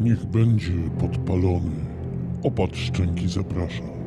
Niech będzie podpalony. Opad szczęki zaprasza.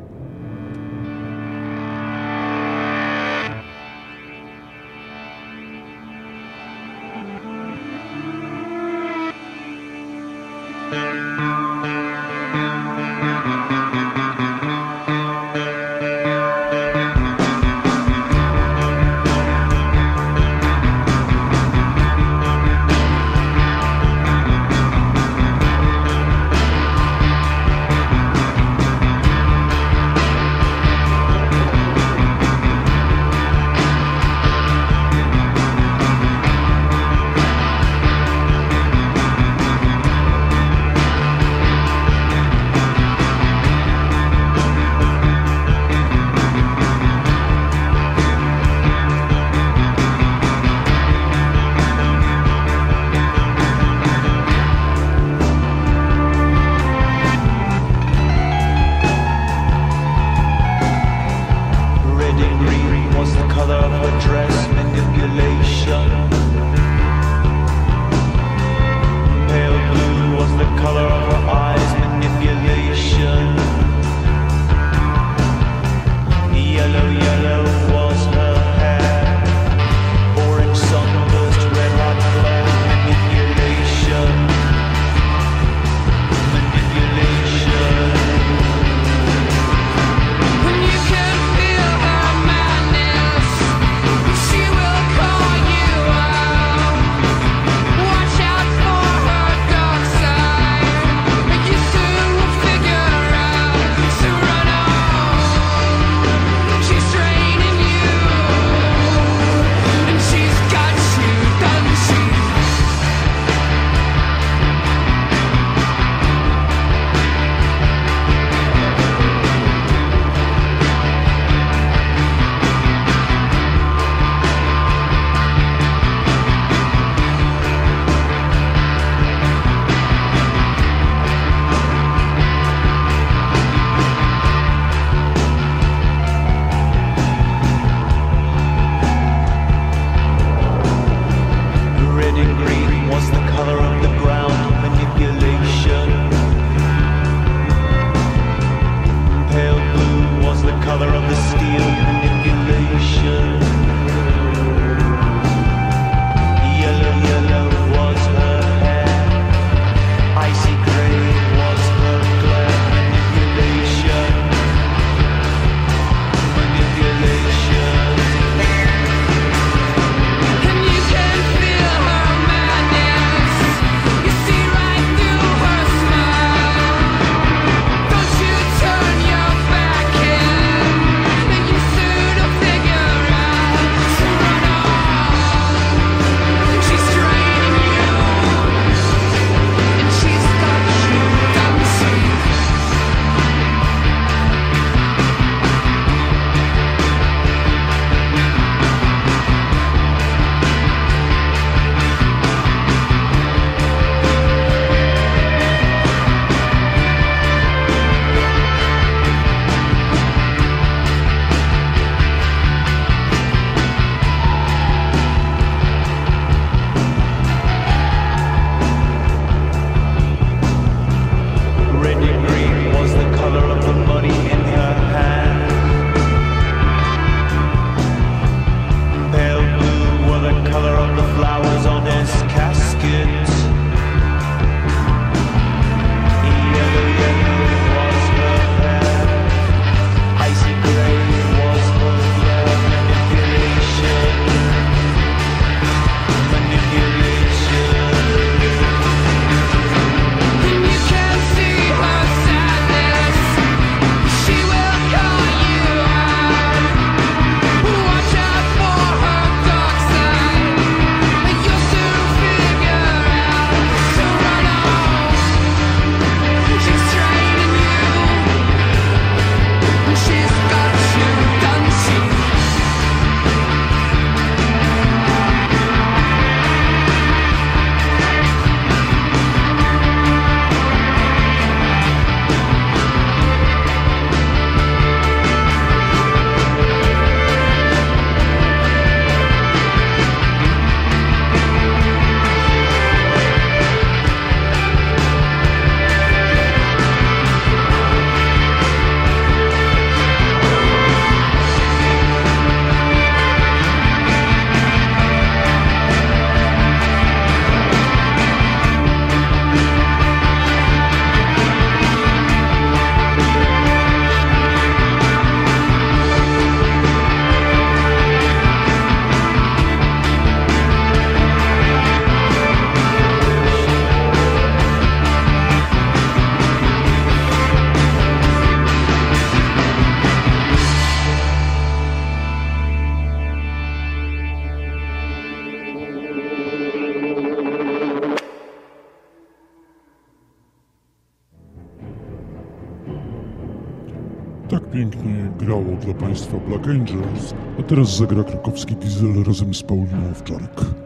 Black Angels, a teraz zagra krakowski diesel razem z Pauliną Owczarek.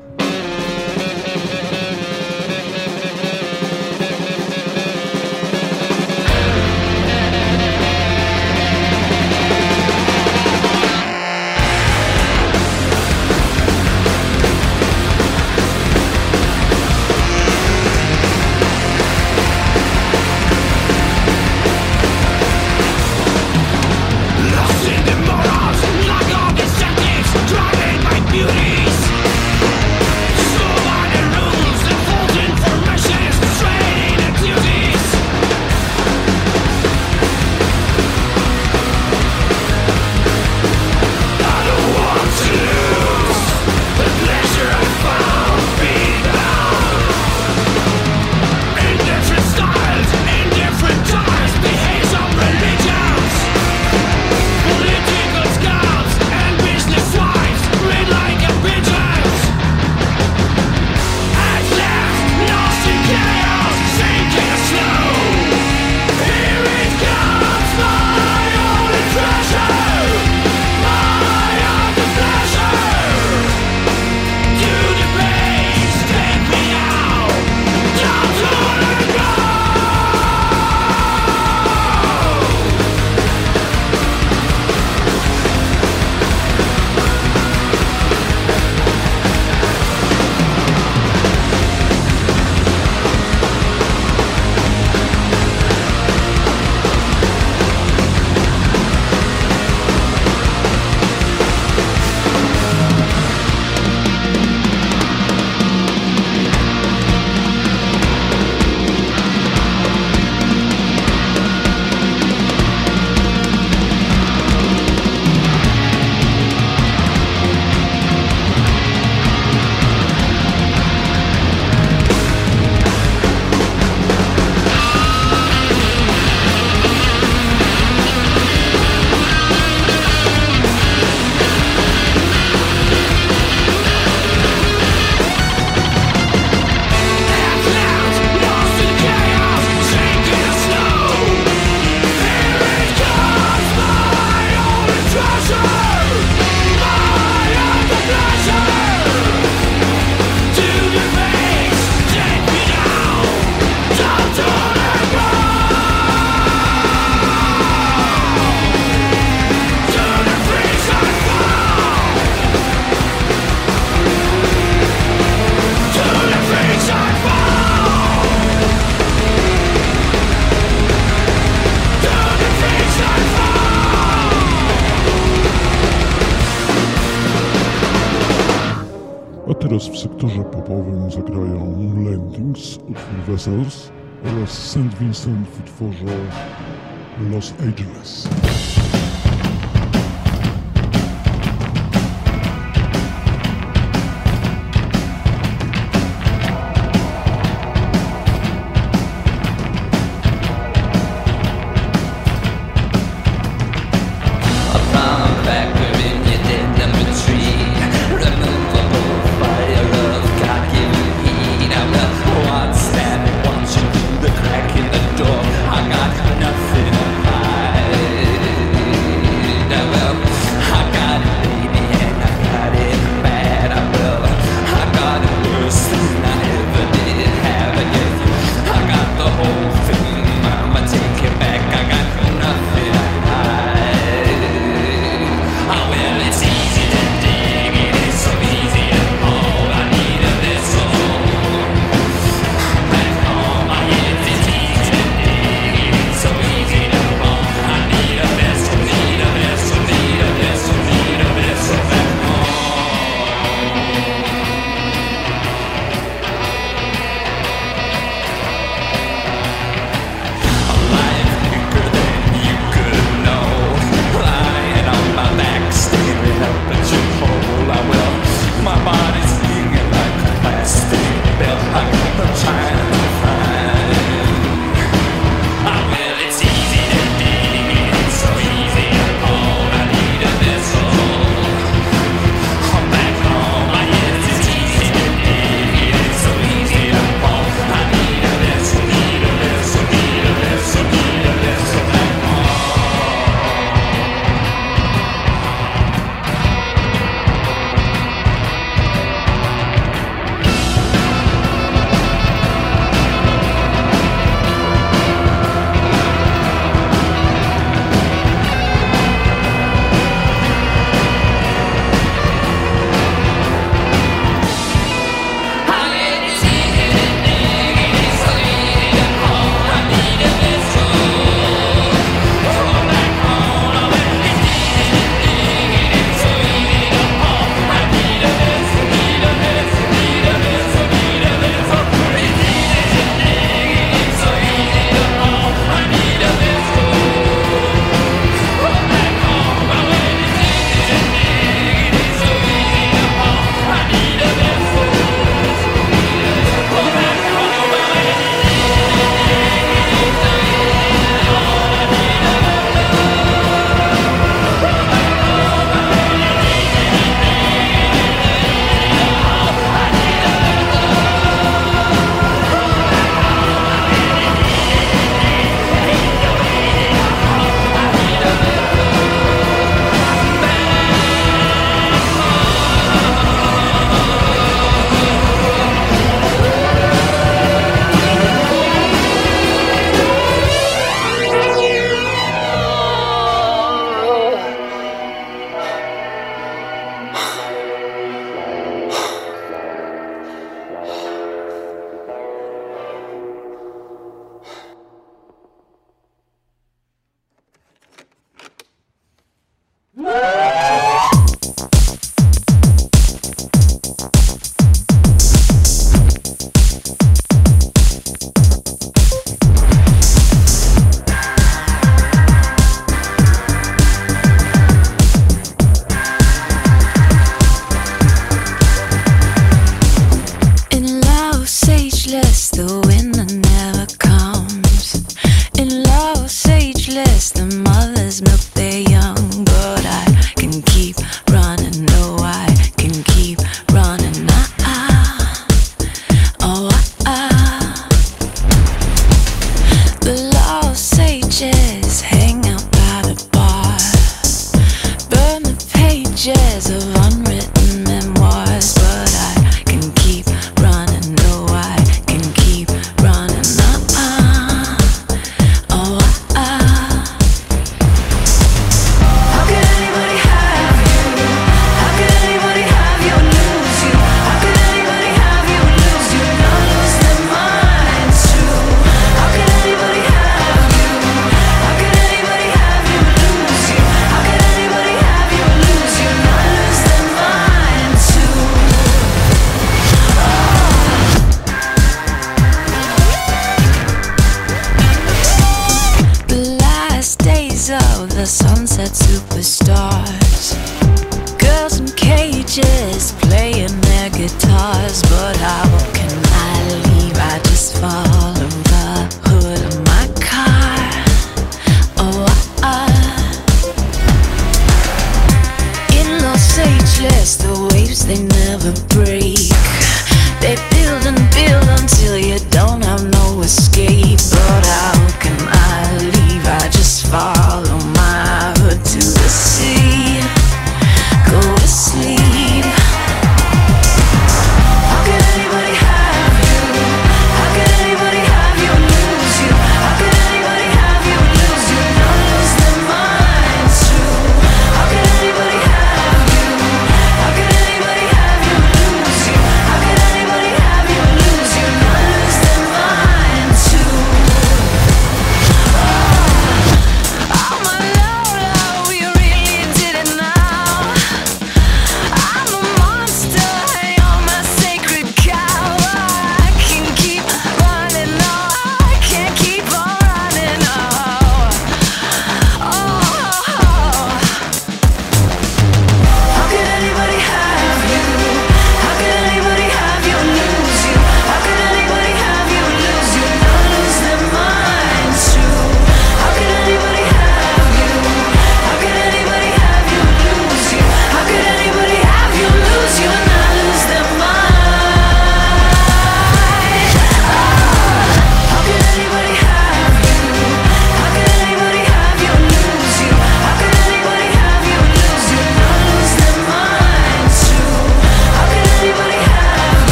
Teraz w sektorze popowym zagrają Landings od Vessels oraz St. Vincent w utworze Los Angeles.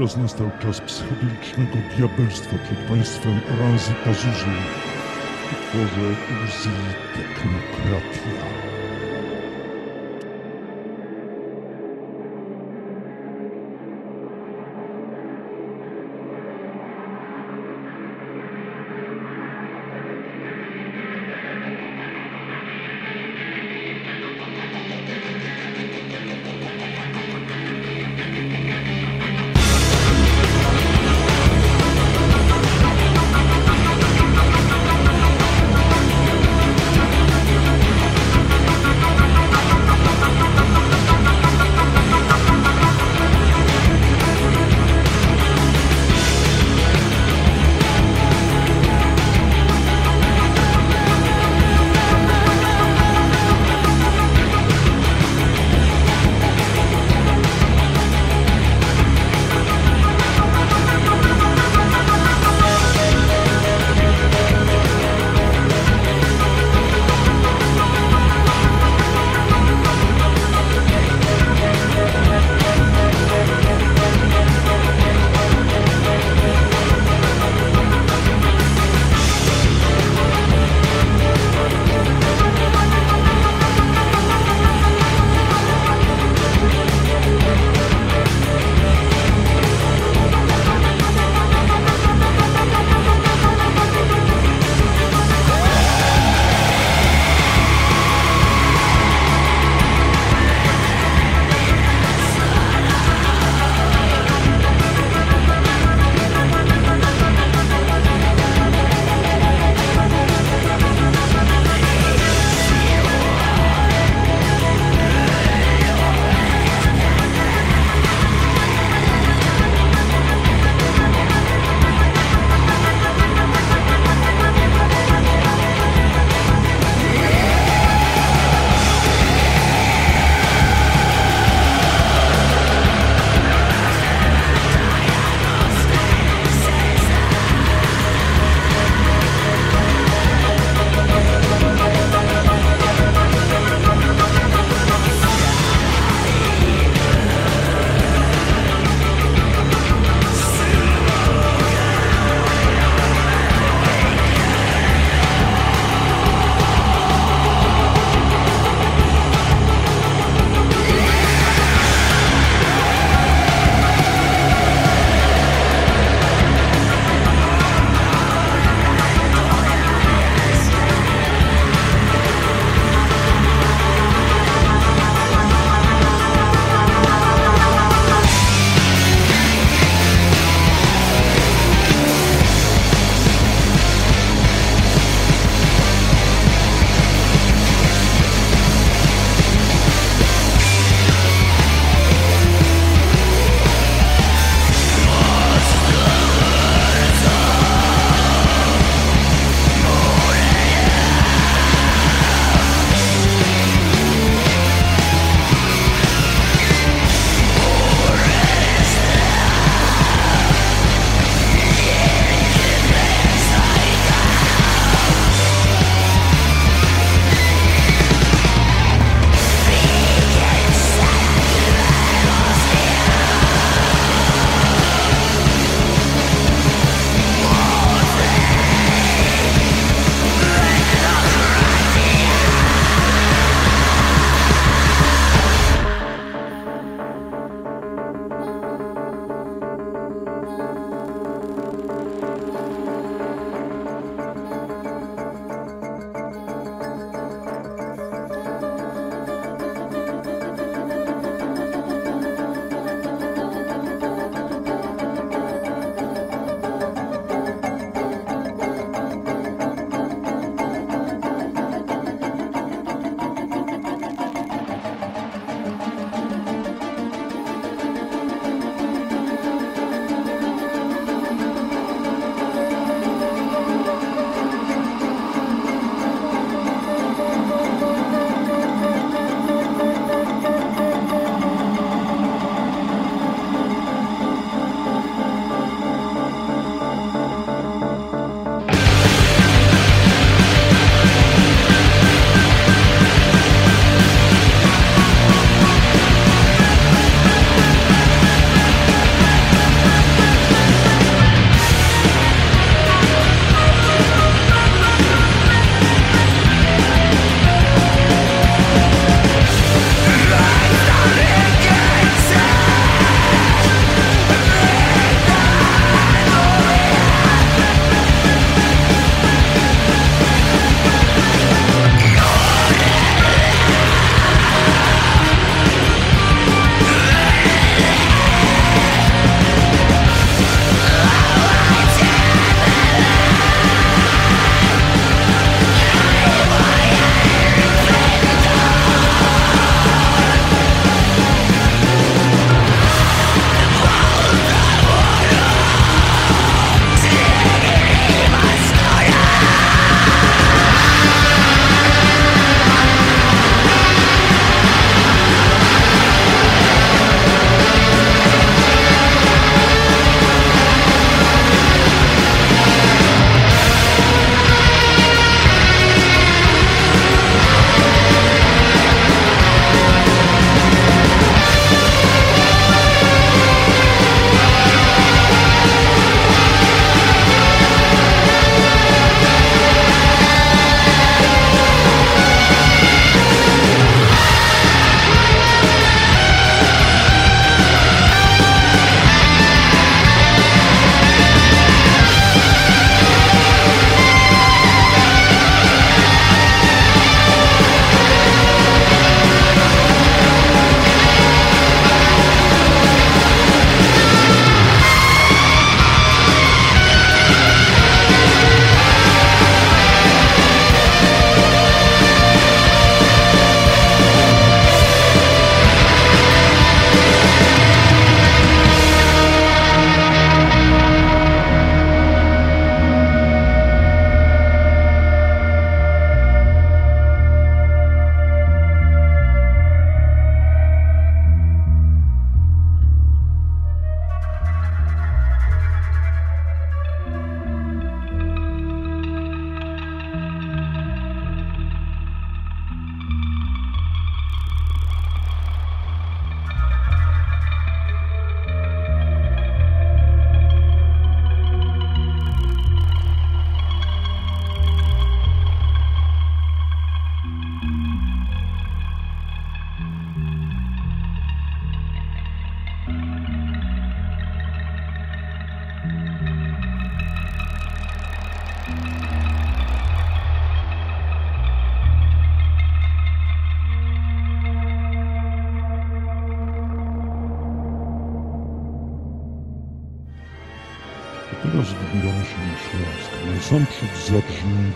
Teraz nastał czas psychodelicznego diabelstwa przed państwem Ranzy Pazuzu w utworze Uzi Technokratia.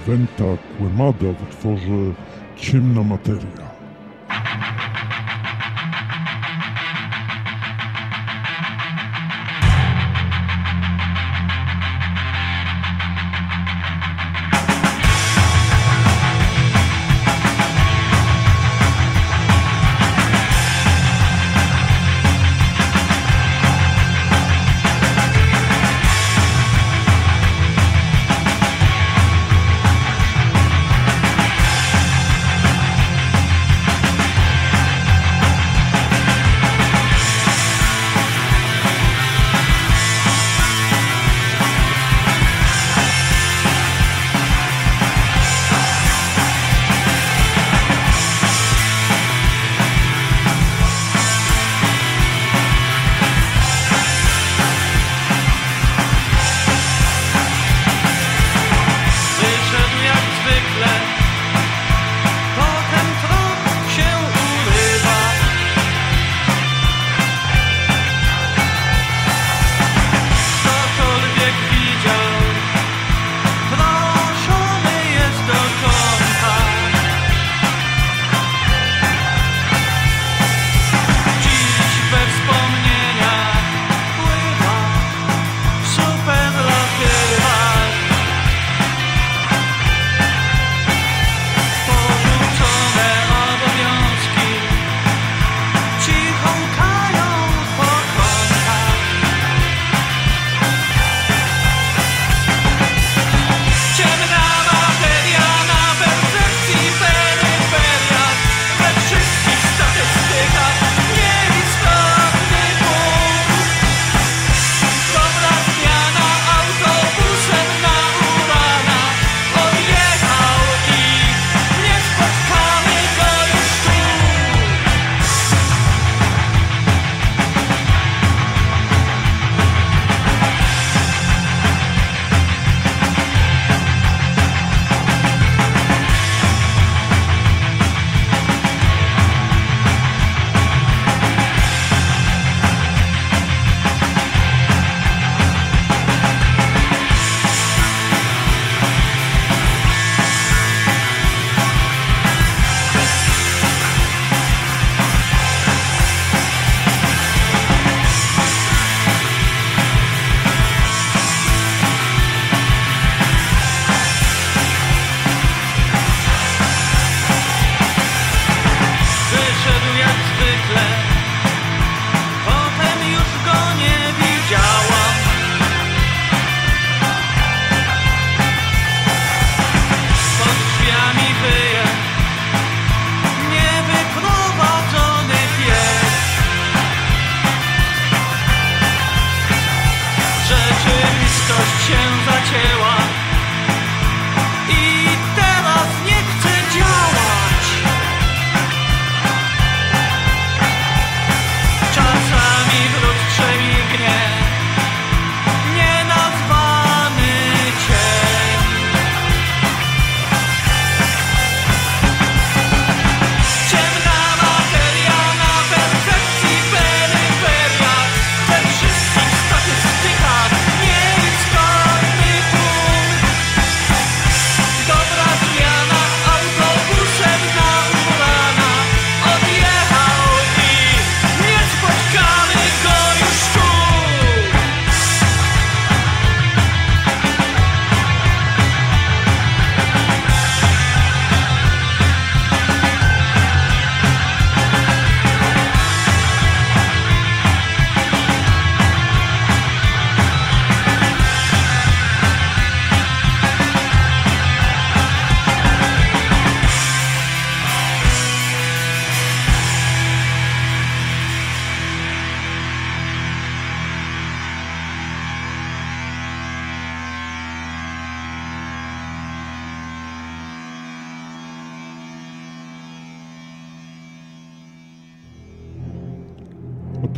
Wenta Quemada w utworze Ciemna Materia.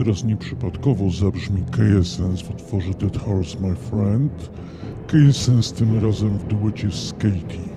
teraz nieprzypadkowo zabrzmi Keyessence w utworze That Horse My Friend. Keyessence tym razem w duecie z Katie.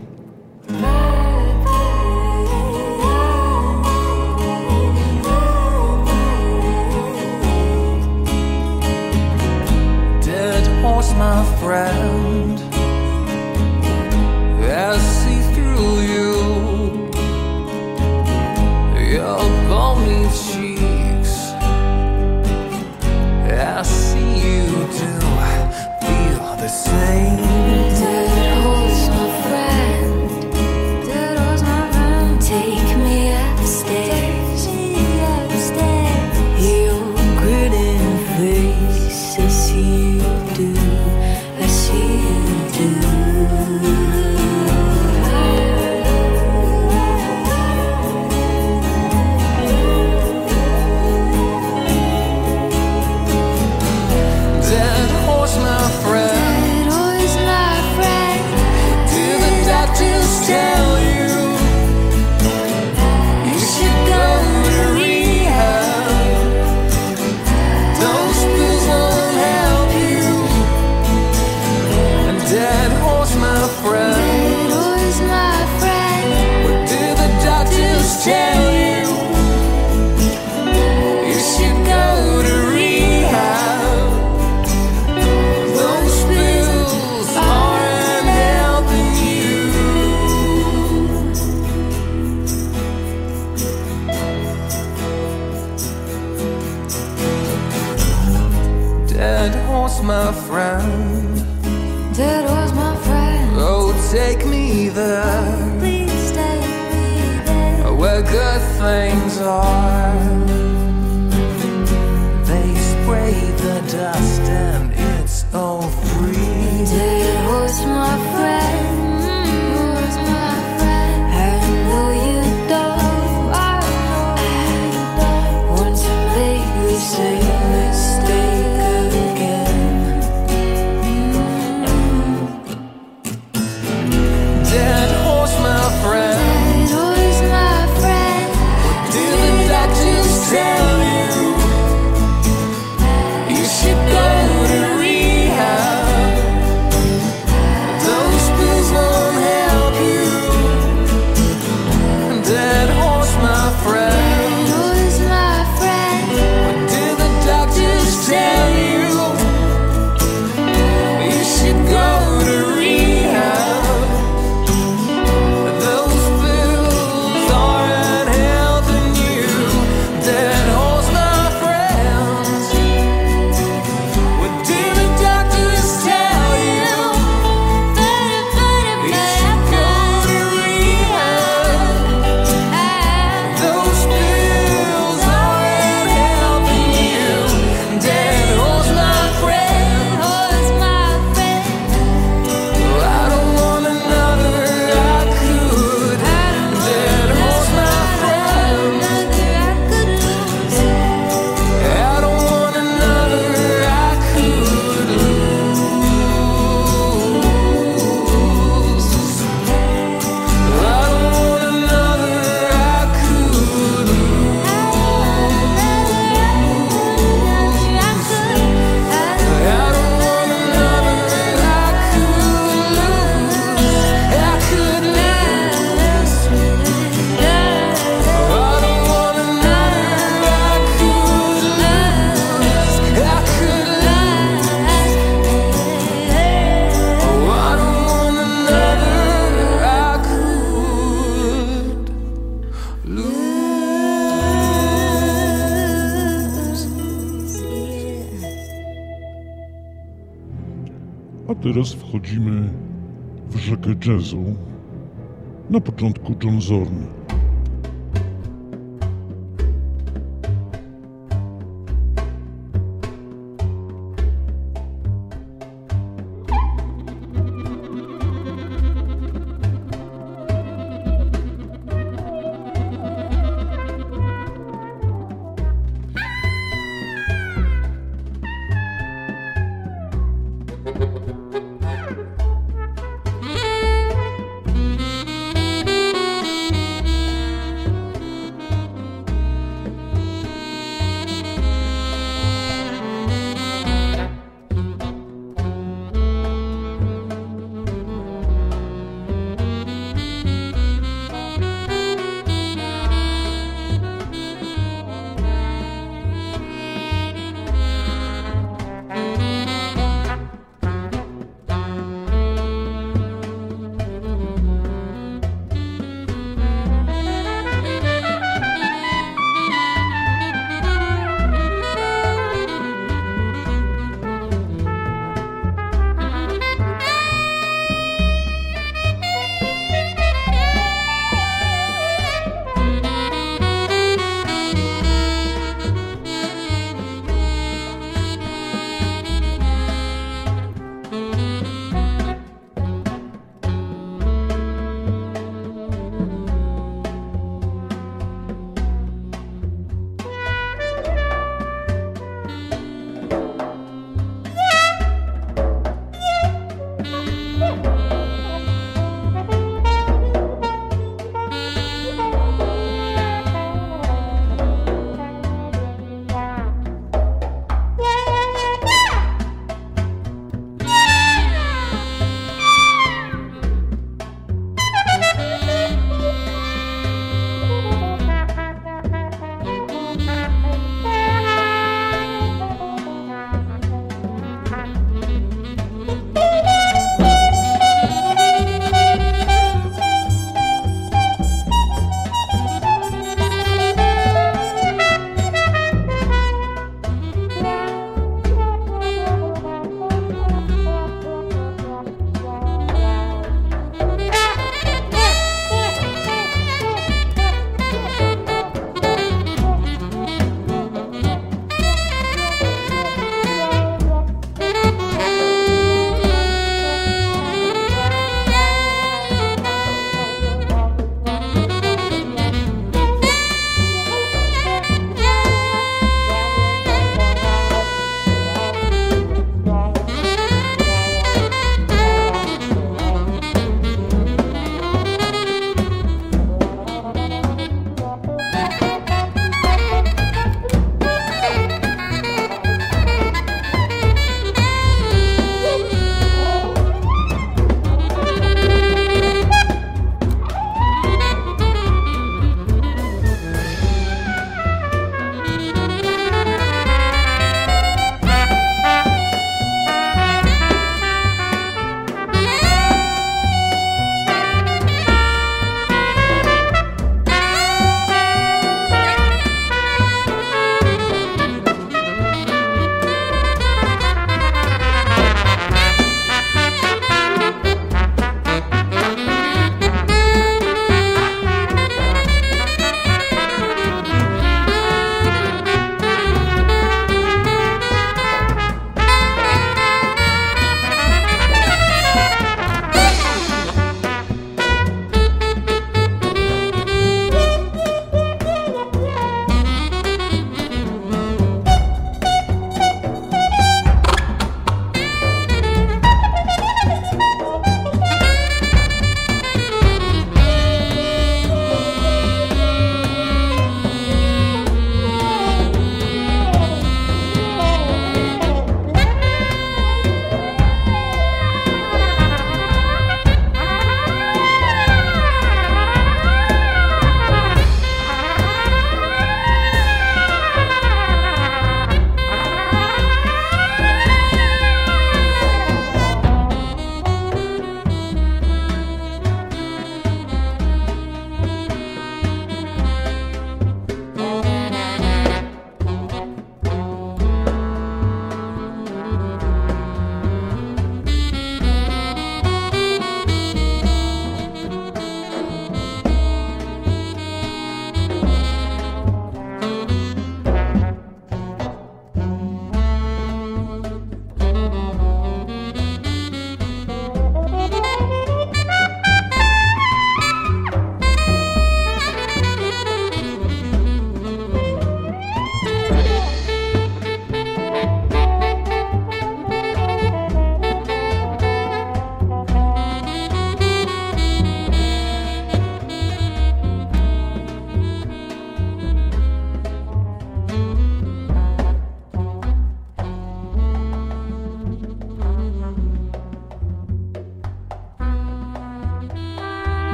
Teraz wchodzimy w rzekę jazzu. Na początku John Zorn.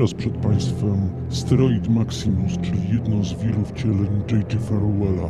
Teraz przed Państwem Steroid Maximus, czyli jedno z wielu wcieleń J.G. Farwella.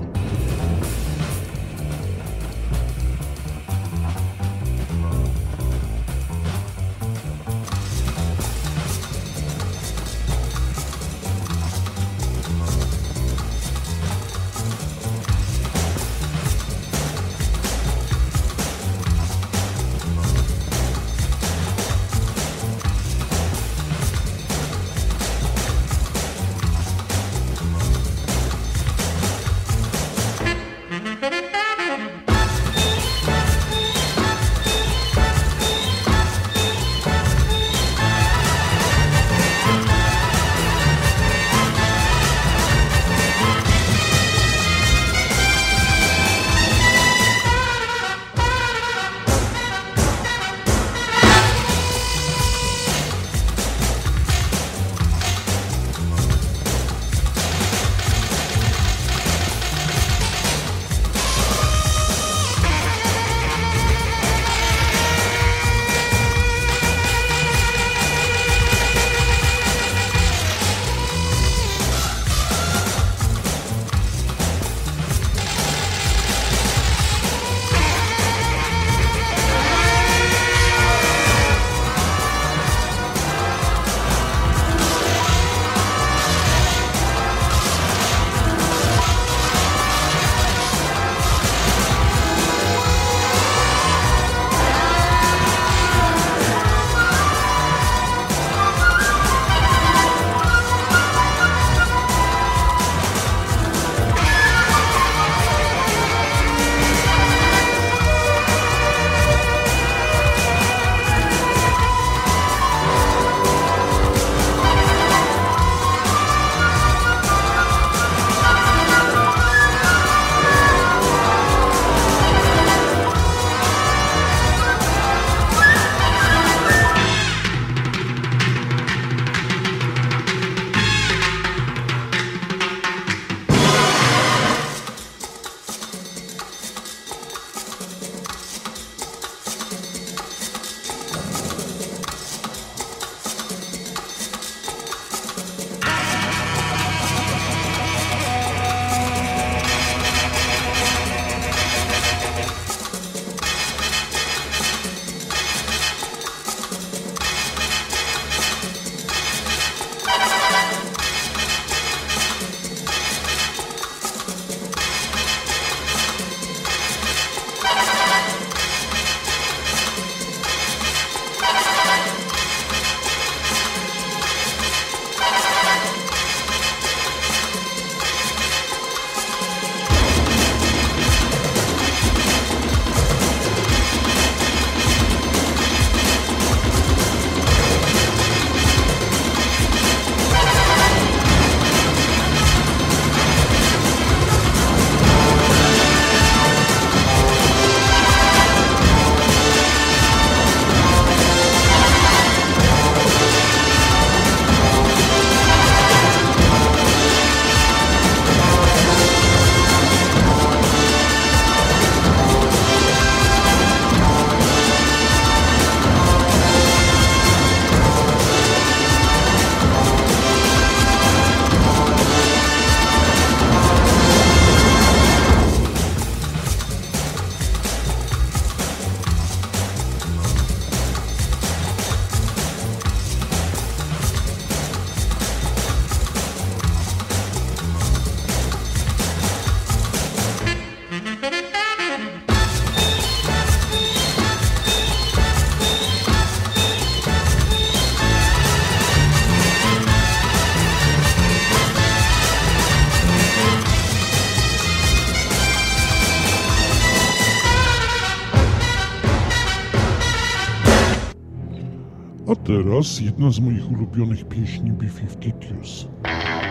Jedna z moich ulubionych pieśni B-52s. You're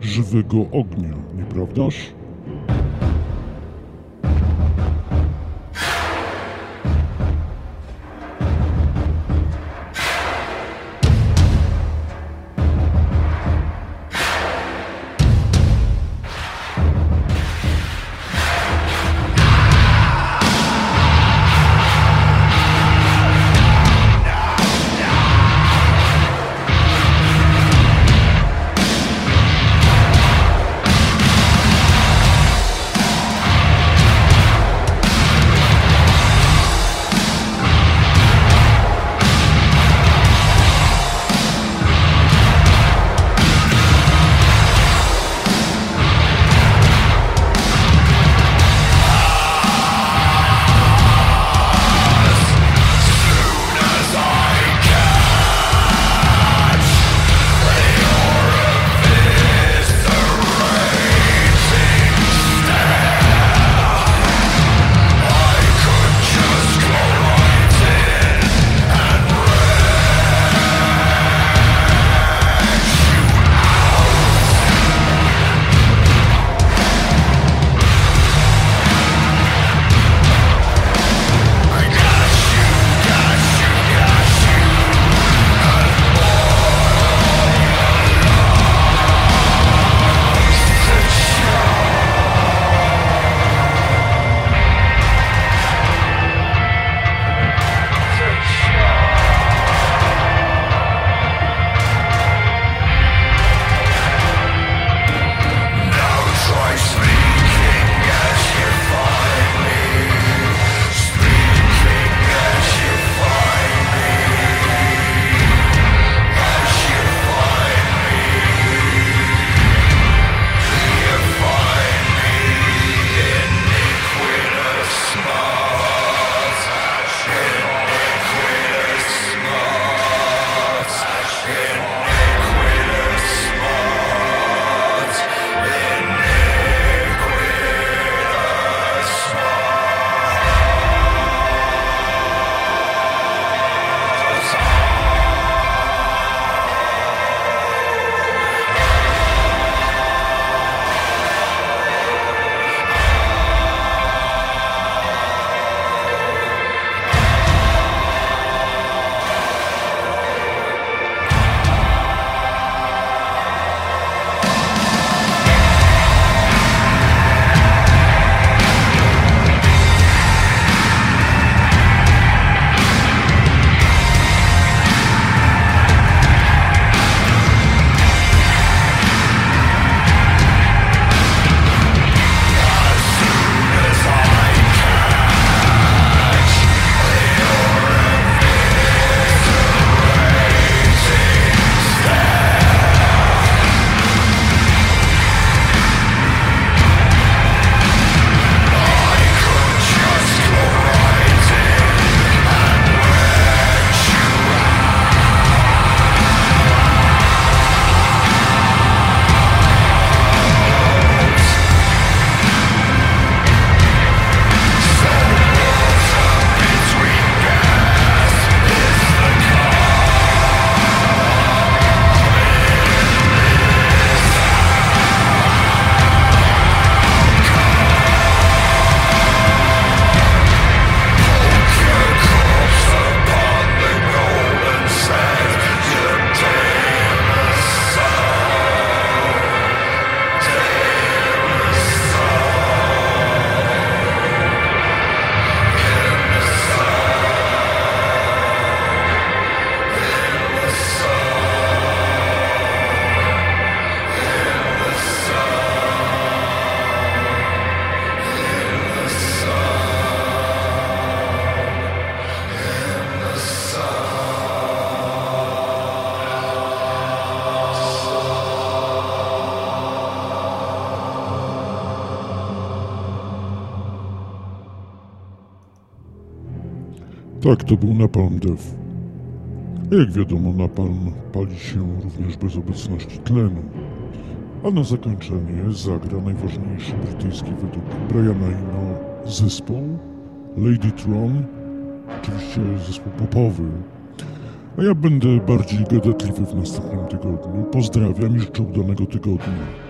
żywego ognia, nieprawdaż? Tak, to był Napalm Death. Jak wiadomo, napalm pali się również bez obecności tlenu. A na zakończenie zagra najważniejszy brytyjski według Briana Eno zespół Lady Tron, oczywiście zespół popowy. A ja będę bardziej gadatliwy w następnym tygodniu. Pozdrawiam i życzę udanego tygodnia.